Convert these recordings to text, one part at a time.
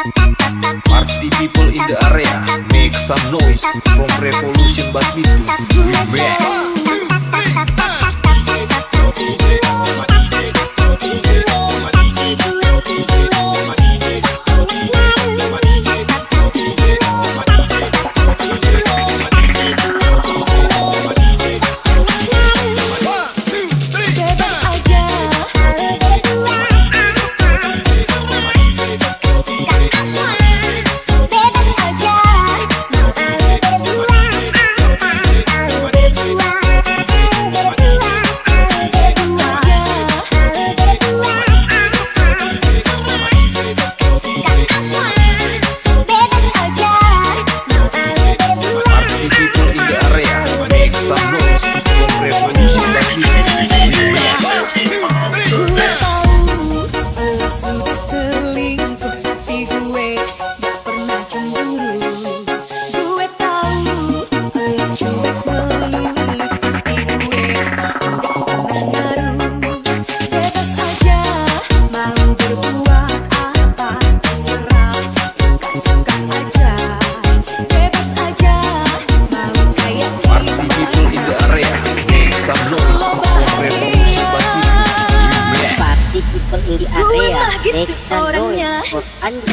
Party people in the area, make some noise from revolution back itu.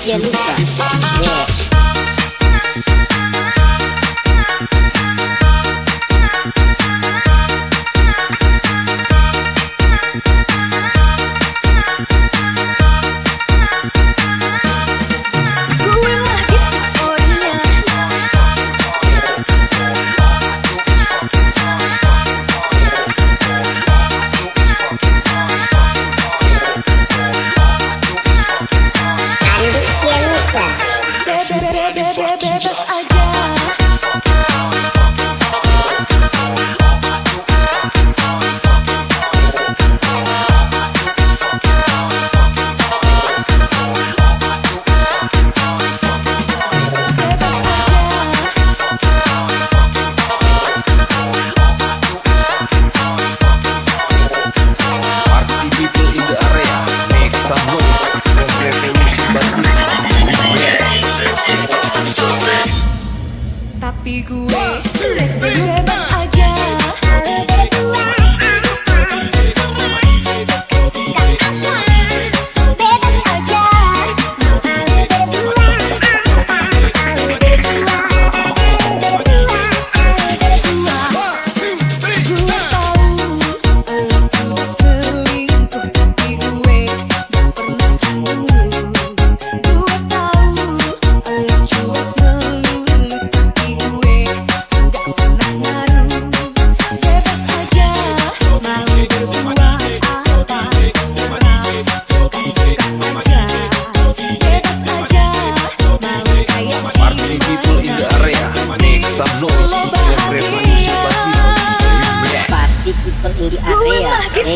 haciendo.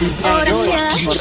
Victoria, por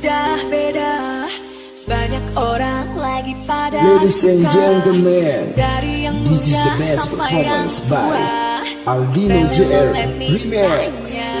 sudah beda. Banyak orang lagi pada Ladies and gentlemen This is the best performance by Aldino JR Remix.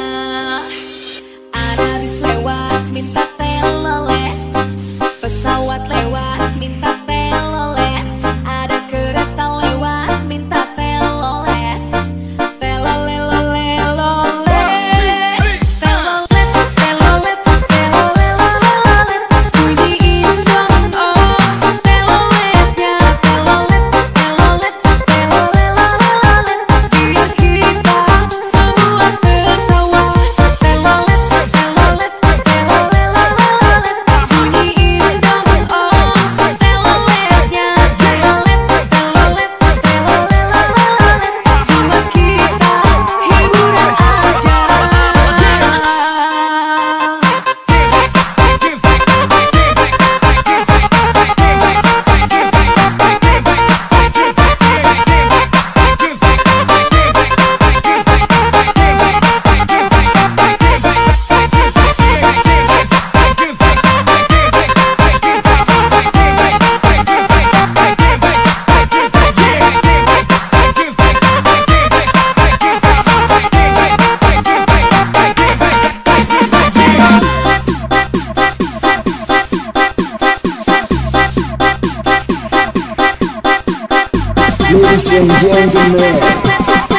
Jim Jim. This is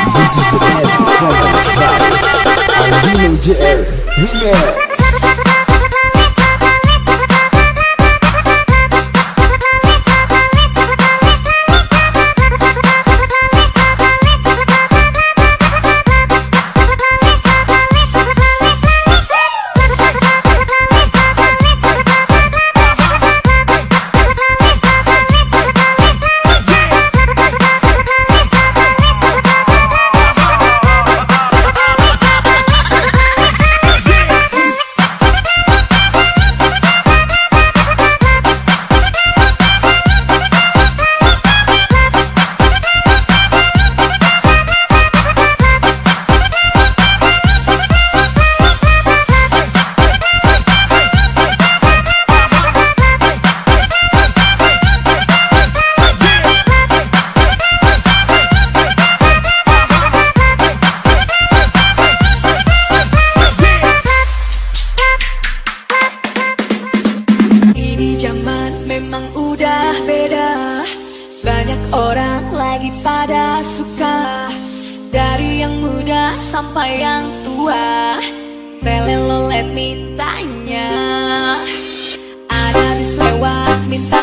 the best, the best, the best. I'm Jim Jerry. Yeah. yang muda sampai yang tua. Pelelo mintanya. Ada di selewat minta